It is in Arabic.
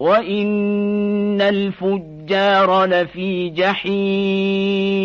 وإن الفجار لفي جحيم